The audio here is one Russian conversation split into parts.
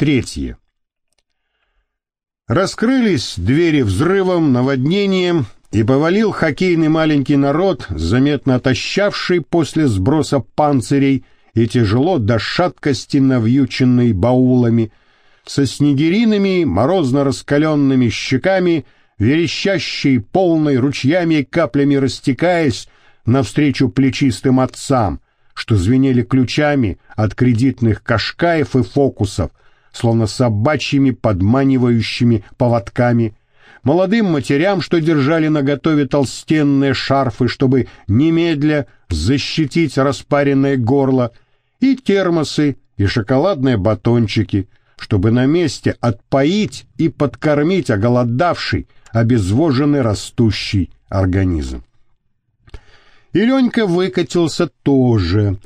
третье. Раскрылись двери взрывом, наводнением, и повалил хоккейный маленький народ, заметно отощавший после сброса панцирей и тяжело до шаткости навьюченный баулами, со снегиринами, морозно раскаленными щеками, верещащей полной ручьями и каплями растекаясь навстречу плечистым отцам, что звенели ключами от кредитных кашкаев и фокусов, словно собачьими подманивающими поводками, молодым матерям, что держали наготове толстенные шарфы, чтобы немедля защитить распаренное горло, и термосы, и шоколадные батончики, чтобы на месте отпоить и подкормить оголодавший, обезвоженный растущий организм. И Ленька выкатился тоже,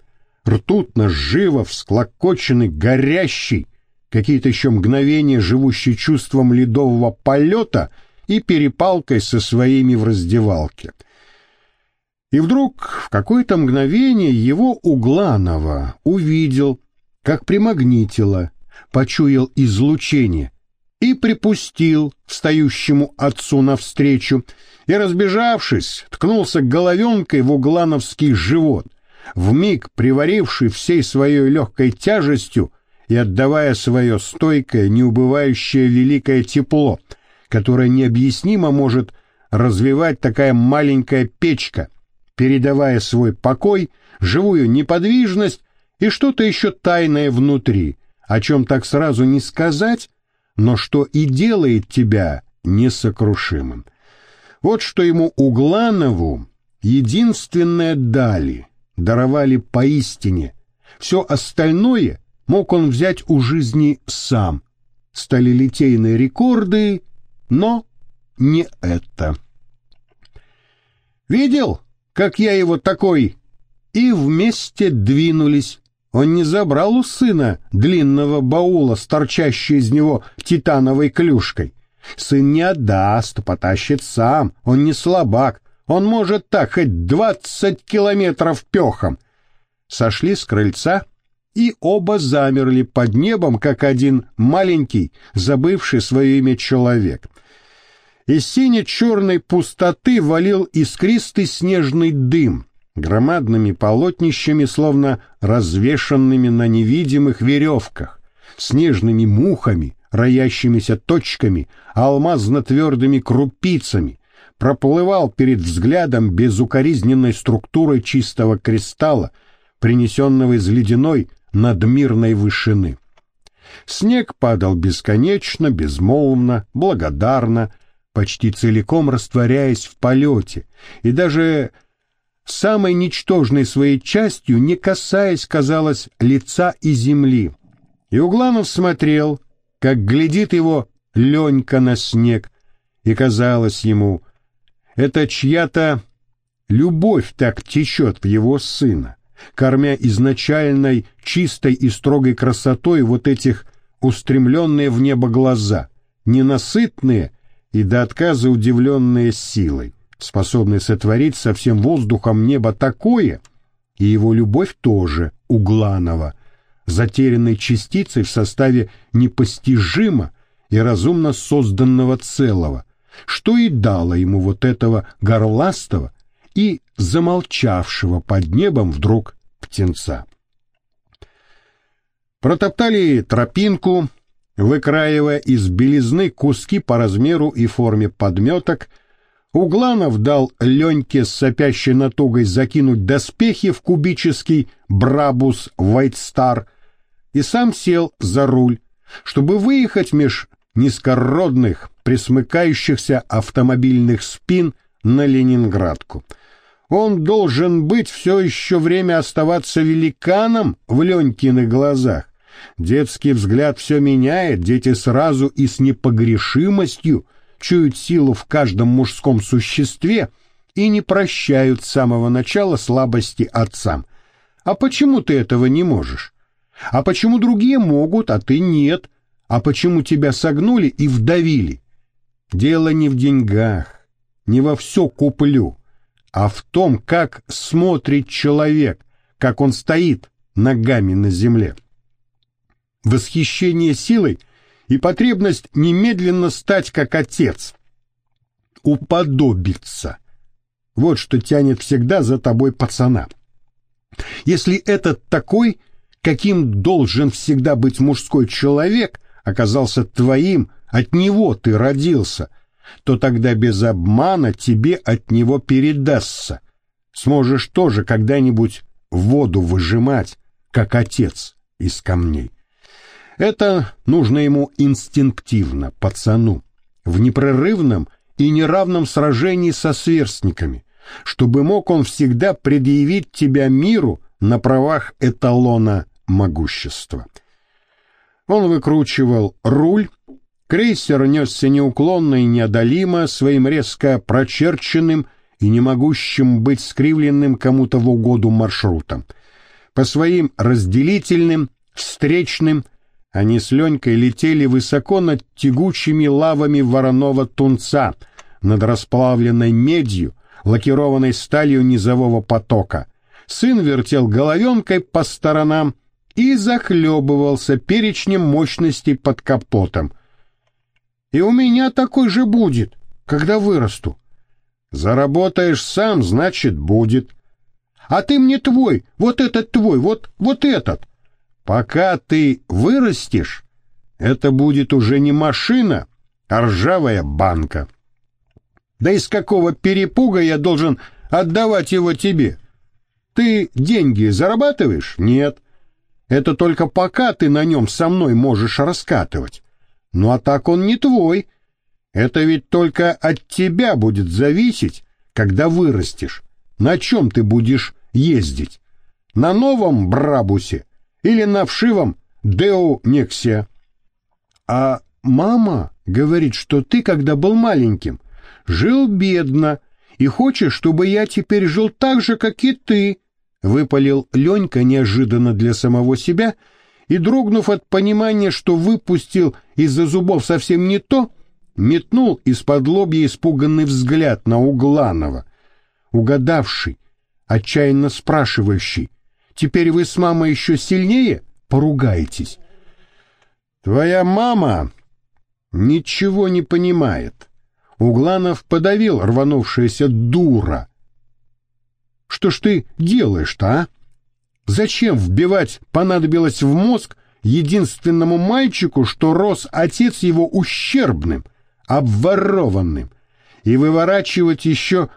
ртутно, живо, всклокоченный, горящий, какие-то еще мгновения, живущий чувством ледового полета и перепалкой со своими в раздевалке. И вдруг в какое-то мгновение его Угланова увидел, как примагнитило, почуял излучение и припустил встающему отцу навстречу и, разбежавшись, ткнулся головенкой в углановский живот, вмиг приваривший всей своей легкой тяжестью и отдавая свое стойкое, неубывающее великое тепло, которое необъяснимо может развивать такая маленькая печка, передавая свой покой, живую неподвижность и что-то еще тайное внутри, о чем так сразу не сказать, но что и делает тебя несокрушимым. Вот что ему Угланову единственное дали, даровали поистине. Все остальное мог он взять у жизни сам. Стали литейные рекорды, но не это. «Видел, как я его такой?» И вместе двинулись. Он не забрал у сына длинного баула с торчащей из него титановой клюшкой. Сын не отдаст, потащит сам, он не слабак, он может так хоть двадцать километров пехом. Сошли с крыльца и оба замерли под небом, как один маленький, забывший свое имя человек. Из сине-черной пустоты валил искристый снежный дым, громадными полотнищами, словно развешанными на невидимых веревках, снежными мухами, роящимися точками, алмазно-твердыми крупицами, проплывал перед взглядом безукоризненной структурой чистого кристалла, принесенного из ледяной надмирной вышины. Снег падал бесконечно, безмолвно, благодарно, почти целиком растворяясь в полете, и даже самой ничтожной своей частью, не касаясь, казалось, лица и земли. И Угланов смотрел, как глядит его Ленька на снег, и казалось ему, это чья-то любовь так течет в его сына кормя изначальной чистой и строгой красотой вот этих устремленные в небо глаза, ненасытные и до отказа удивленные силой, способные сотворить со всем воздухом небо такое, и его любовь тоже у Гланова, затерянной частицей в составе непостижимо и разумно созданного целого, что и дало ему вот этого горластого, и замолчавшего под небом вдруг птенца. Протоптали тропинку, выкраивая из белизны куски по размеру и форме подметок, Угланов дал Леньке с сопящей натугой закинуть доспехи в кубический брабус Вайтстар и сам сел за руль, чтобы выехать меж низкородных, присмыкающихся автомобильных спин на Ленинградку — он должен быть все еще время оставаться великаном в Ленькиных глазах. Детский взгляд все меняет, дети сразу и с непогрешимостью чуют силу в каждом мужском существе и не прощают с самого начала слабости отцам. А почему ты этого не можешь? А почему другие могут, а ты нет? А почему тебя согнули и вдавили? Дело не в деньгах, не во все куплю а в том, как смотрит человек, как он стоит ногами на земле. восхищение силой и потребность немедленно стать как отец. Уподобиться. Вот что тянет всегда за тобой пацана. Если этот такой, каким должен всегда быть мужской человек, оказался твоим, от него ты родился, то тогда без обмана тебе от него передастся. Сможешь тоже когда-нибудь воду выжимать, как отец из камней. Это нужно ему инстинктивно, пацану, в непрерывном и неравном сражении со сверстниками, чтобы мог он всегда предъявить тебя миру на правах эталона могущества. Он выкручивал руль, крейсер несся неуклонно и неодолимо своим резко прочерченным и не могущим быть скривленным кому-то в угоду маршрутом. По своим разделительным, встречным, они с Ленькой летели высоко над тягучими лавами вороного тунца, над расплавленной медью, лакированной сталью низового потока. Сын вертел головенкой по сторонам и захлебывался перечнем мощностей под капотом. «И у меня такой же будет, когда вырасту». «Заработаешь сам, значит, будет». «А ты мне твой, вот этот твой, вот, вот этот». Пока ты вырастешь, это будет уже не машина, а ржавая банка. Да из какого перепуга я должен отдавать его тебе? Ты деньги зарабатываешь? Нет. Это только пока ты на нем со мной можешь раскатывать. Ну а так он не твой. Это ведь только от тебя будет зависеть, когда вырастешь. На чем ты будешь ездить? На новом Брабусе или на вшивом Деу Нексе. А мама говорит, что ты, когда был маленьким, жил бедно и хочешь, чтобы я теперь жил так же, как и ты, выпалил Ленька неожиданно для самого себя и, дрогнув от понимания, что выпустил из-за зубов совсем не то, метнул из-под лобья испуганный взгляд на Угланова, угадавший, отчаянно спрашивающий, Теперь вы с мамой еще сильнее поругаетесь. Твоя мама ничего не понимает. Угланов подавил рванувшаяся дура. Что ж ты делаешь-то, а? Зачем вбивать понадобилось в мозг единственному мальчику, что рос отец его ущербным, обворованным, и выворачивать еще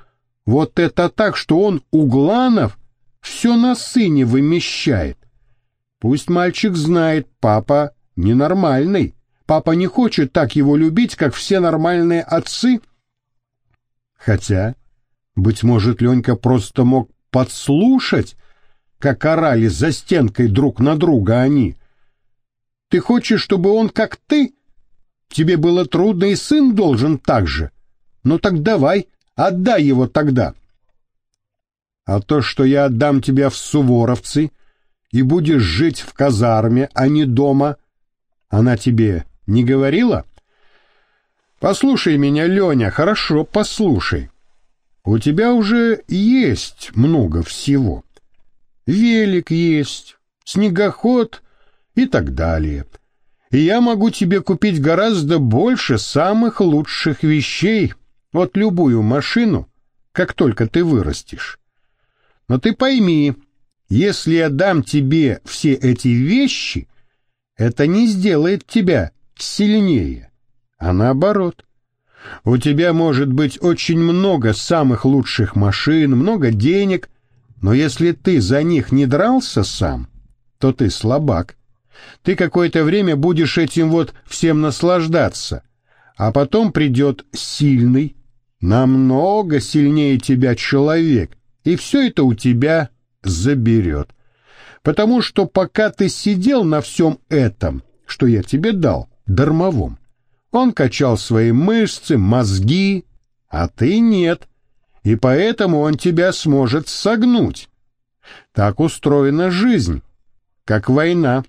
вот это так, что он, Угланов, все на сыне вымещает. Пусть мальчик знает, папа ненормальный. Папа не хочет так его любить, как все нормальные отцы. Хотя, быть может, Ленька просто мог подслушать, как орали за стенкой друг на друга они. Ты хочешь, чтобы он как ты? Тебе было трудно, и сын должен так же. Ну так давай, отдай его тогда. — а то, что я отдам тебя в Суворовцы и будешь жить в казарме, а не дома, она тебе не говорила? Послушай меня, Леня, хорошо, послушай. У тебя уже есть много всего. Велик есть, снегоход и так далее. И я могу тебе купить гораздо больше самых лучших вещей, вот любую машину, как только ты вырастешь. Но ты пойми, если я дам тебе все эти вещи, это не сделает тебя сильнее, а наоборот. У тебя может быть очень много самых лучших машин, много денег, но если ты за них не дрался сам, то ты слабак. Ты какое-то время будешь этим вот всем наслаждаться, а потом придет сильный, намного сильнее тебя человек, и все это у тебя заберет. Потому что пока ты сидел на всем этом, что я тебе дал, дармовом, он качал свои мышцы, мозги, а ты нет, и поэтому он тебя сможет согнуть. Так устроена жизнь, как война.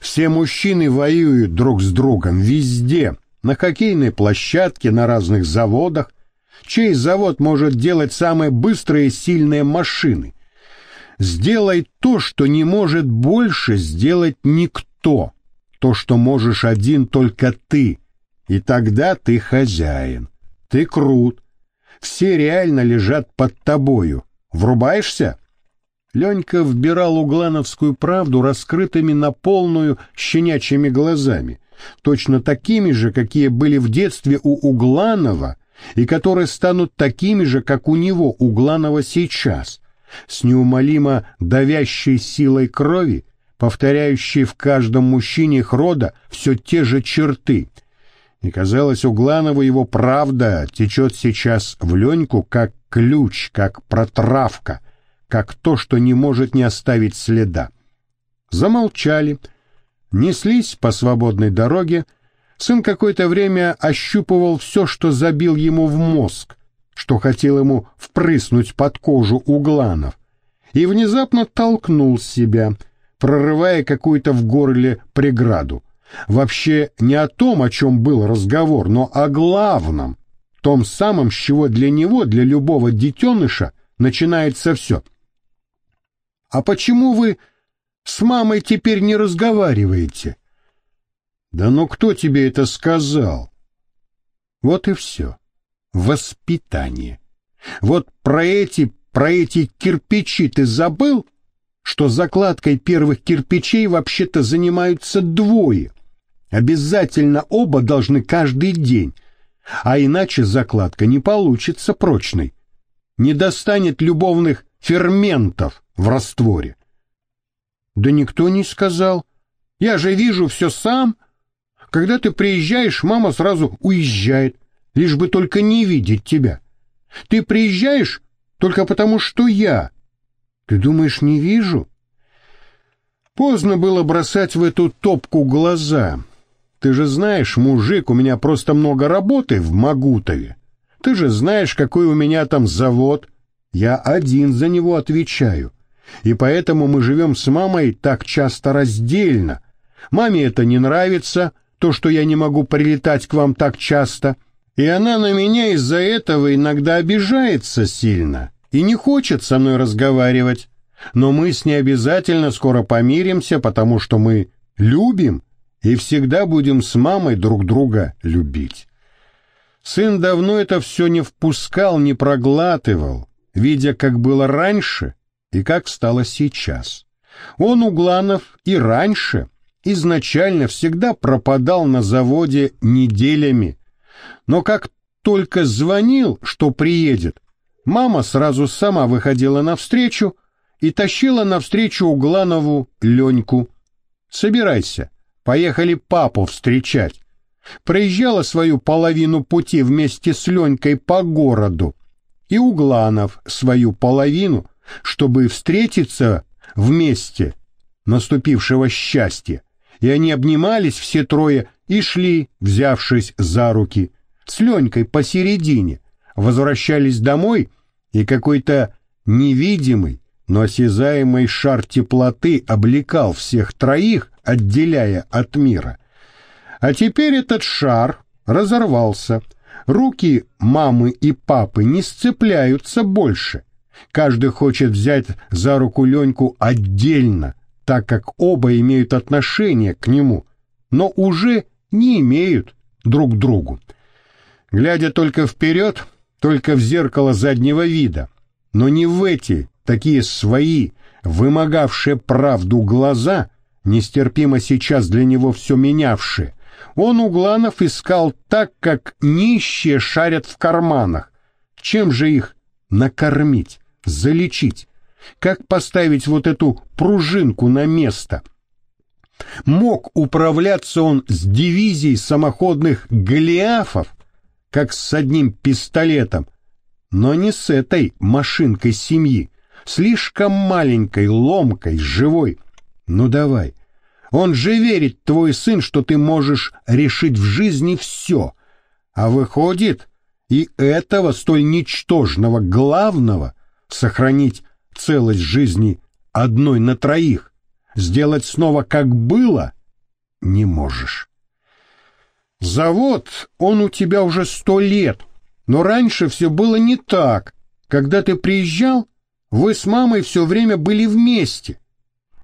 Все мужчины воюют друг с другом везде, на хоккейной площадке, на разных заводах, чей завод может делать самые быстрые и сильные машины. Сделай то, что не может больше сделать никто то, то, что можешь один только ты, и тогда ты хозяин, ты крут, все реально лежат под тобою. Врубаешься? Ленька вбирал углановскую правду раскрытыми на полную щенячьими глазами, точно такими же, какие были в детстве у Угланова, и которые станут такими же, как у него, Угланова сейчас, с неумолимо давящей силой крови, повторяющей в каждом мужчине их рода все те же черты. И казалось, Угланову его правда течет сейчас в Леньку, как ключ, как протравка, как то, что не может не оставить следа. Замолчали, неслись по свободной дороге, сын какое-то время ощупывал все, что забил ему в мозг, что хотел ему впрыснуть под кожу угланов, и внезапно толкнул себя, прорывая какую-то в горле преграду. Вообще не о том, о чем был разговор, но о главном, том самом, с чего для него, для любого детеныша, начинается все. «А почему вы с мамой теперь не разговариваете?» «Да ну кто тебе это сказал?» Вот и все. Воспитание. Вот про эти, про эти кирпичи ты забыл, что закладкой первых кирпичей вообще-то занимаются двое. Обязательно оба должны каждый день, а иначе закладка не получится прочной. Не достанет любовных ферментов в растворе. Да никто не сказал. Я же вижу все сам. Когда ты приезжаешь, мама сразу уезжает, лишь бы только не видеть тебя. Ты приезжаешь только потому, что я. Ты думаешь, не вижу? Поздно было бросать в эту топку глаза. Ты же знаешь, мужик, у меня просто много работы в Магутове. Ты же знаешь, какой у меня там завод. Я один за него отвечаю и поэтому мы живем с мамой так часто раздельно. Маме это не нравится, то, что я не могу прилетать к вам так часто, и она на меня из-за этого иногда обижается сильно и не хочет со мной разговаривать. Но мы с ней обязательно скоро помиримся, потому что мы любим и всегда будем с мамой друг друга любить. Сын давно это все не впускал, не проглатывал, видя, как было раньше, и как стало сейчас. Он, Угланов, и раньше изначально всегда пропадал на заводе неделями, но как только звонил, что приедет, мама сразу сама выходила навстречу и тащила навстречу Угланову Леньку. «Собирайся, поехали папу встречать». Проезжала свою половину пути вместе с Ленькой по городу, и Угланов свою половину чтобы встретиться вместе наступившего счастья, и они обнимались все трое и шли, взявшись за руки, с Ленькой посередине, возвращались домой, и какой-то невидимый, но осязаемый шар теплоты облекал всех троих, отделяя от мира. А теперь этот шар разорвался, руки мамы и папы не сцепляются больше, Каждый хочет взять за руку Леньку отдельно, так как оба имеют отношение к нему, но уже не имеют друг другу. Глядя только вперед, только в зеркало заднего вида, но не в эти, такие свои, вымогавшие правду глаза, нестерпимо сейчас для него все менявшие, он Угланов искал так, как нищие шарят в карманах. Чем же их накормить? залечить? Как поставить вот эту пружинку на место? Мог управляться он с дивизией самоходных голиафов, как с одним пистолетом, но не с этой машинкой семьи, слишком маленькой, ломкой, живой. Ну давай, он же верит, твой сын, что ты можешь решить в жизни все, а выходит, и этого столь ничтожного главного сохранить целость жизни одной на троих, сделать снова как было, не можешь. Завод, он у тебя уже сто лет, но раньше все было не так. Когда ты приезжал, вы с мамой все время были вместе.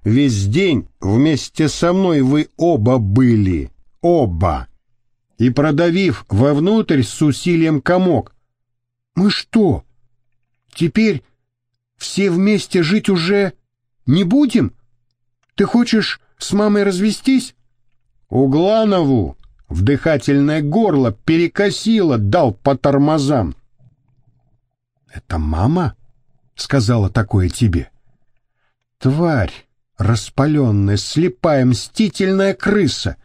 Весь день вместе со мной вы оба были. Оба. И продавив вовнутрь с усилием комок. Мы что, теперь все вместе жить уже не будем? Ты хочешь с мамой развестись? Угланову в дыхательное горло перекосило, дал по тормозам. «Это мама?» — сказала такое тебе. «Тварь, распаленная, слепая, мстительная крыса!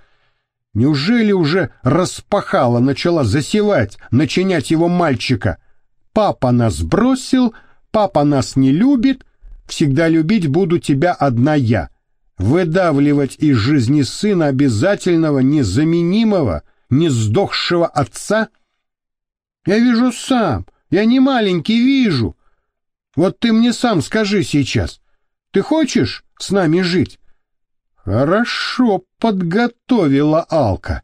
Неужели уже распахала, начала засевать, начинять его мальчика? Папа нас бросил, папа нас не любит, всегда любить буду тебя одна я выдавливать из жизни сына обязательного, незаменимого, не сдохшего отца? Я вижу сам, я не маленький вижу. Вот ты мне сам скажи сейчас, ты хочешь с нами жить? Хорошо подготовила Алка.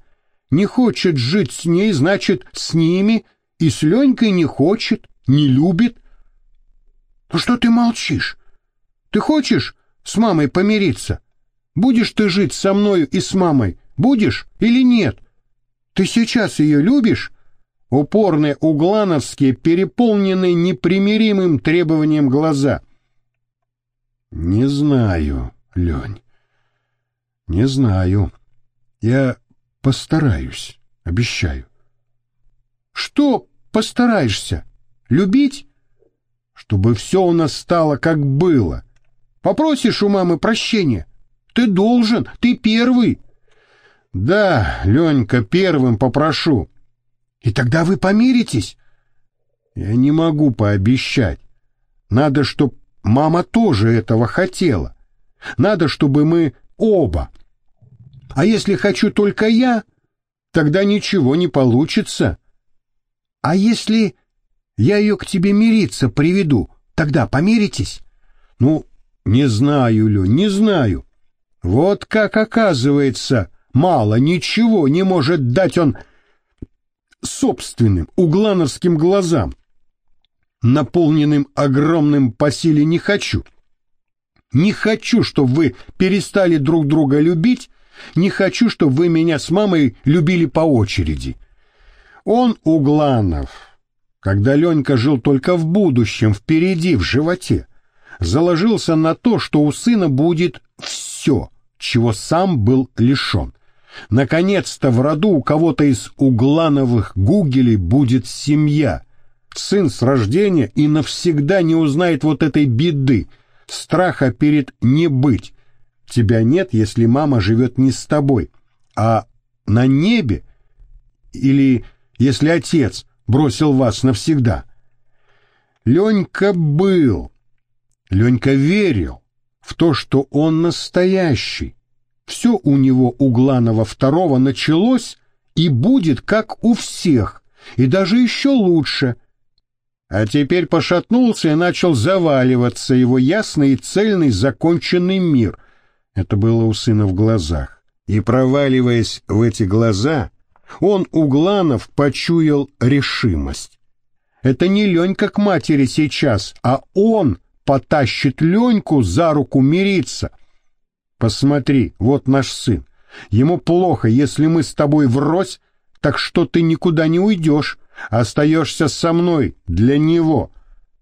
Не хочет жить с ней, значит, с ними, и с Ленькой не хочет, не любит. Ну что ты молчишь? Ты хочешь с мамой помириться? Будешь ты жить со мною и с мамой? Будешь или нет? Ты сейчас ее любишь? Упорные углановские, переполненные непримиримым требованием глаза. Не знаю, Лень. Не знаю. Я постараюсь, обещаю. Что постараешься? Любить? Чтобы все у нас стало, как было. Попросишь у мамы прощения? Ты должен, ты первый. Да, Ленька, первым попрошу. И тогда вы помиритесь? Я не могу пообещать. Надо, чтоб мама тоже этого хотела. Надо, чтобы мы оба. А если хочу только я, тогда ничего не получится. А если я ее к тебе мириться приведу, тогда помиритесь? Ну, не знаю, Лю, не знаю. Вот как оказывается, мало ничего не может дать он собственным углановским глазам, наполненным огромным по силе «не хочу». Не хочу, чтобы вы перестали друг друга любить, не хочу, чтобы вы меня с мамой любили по очереди. Он, Угланов, когда Ленька жил только в будущем, впереди, в животе, заложился на то, что у сына будет все, чего сам был лишен. Наконец-то в роду у кого-то из углановых гугелей будет семья. Сын с рождения и навсегда не узнает вот этой беды, страха перед не быть. Тебя нет, если мама живет не с тобой, а на небе, или если отец бросил вас навсегда. Ленька был, Ленька верил, в то, что он настоящий. Все у него у второго началось и будет как у всех, и даже еще лучше. А теперь пошатнулся и начал заваливаться его ясный и цельный законченный мир. Это было у сына в глазах. И проваливаясь в эти глаза, он у Гланов почуял решимость. Это не Ленька к матери сейчас, а он — потащит Леньку за руку мириться. Посмотри, вот наш сын. Ему плохо, если мы с тобой врозь, так что ты никуда не уйдешь, остаешься со мной для него.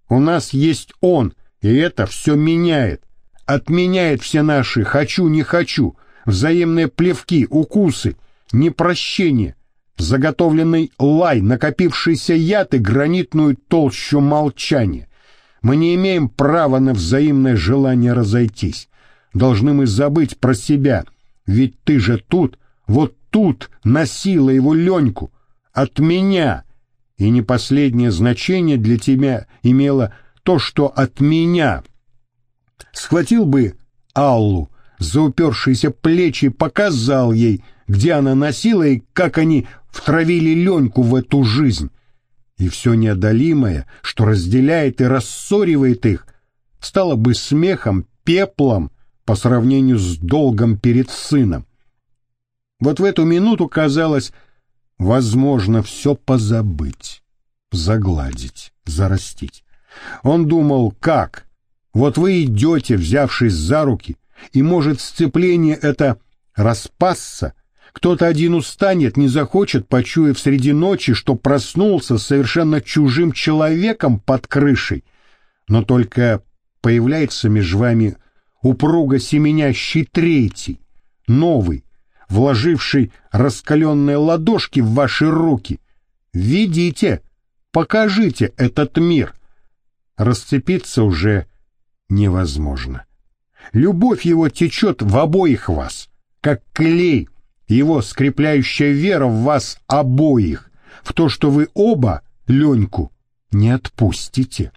У нас есть он, и это все меняет. Отменяет все наши «хочу, не хочу», взаимные плевки, укусы, непрощение, заготовленный лай, накопившийся яд и гранитную толщу молчания. Мы не имеем права на взаимное желание разойтись. Должны мы забыть про себя, ведь ты же тут, вот тут носила его Леньку, от меня. И не последнее значение для тебя имело то, что от меня. Схватил бы Аллу за упершиеся плечи, показал ей, где она носила и как они втравили Леньку в эту жизнь и все неодолимое, что разделяет и рассоривает их, стало бы смехом, пеплом по сравнению с долгом перед сыном. Вот в эту минуту казалось, возможно все позабыть, загладить, зарастить. Он думал, как? Вот вы идете, взявшись за руки, И может сцепление это распасться, кто-то один устанет, не захочет, почуяв среди ночи, что проснулся с совершенно чужим человеком под крышей, но только появляется между вами упруго семенящий третий, новый, вложивший раскаленные ладошки в ваши руки. Ведите, покажите этот мир. Расцепиться уже невозможно. Любовь его течет в обоих вас, как клей, его скрепляющая вера в вас обоих, в то, что вы оба Леньку не отпустите.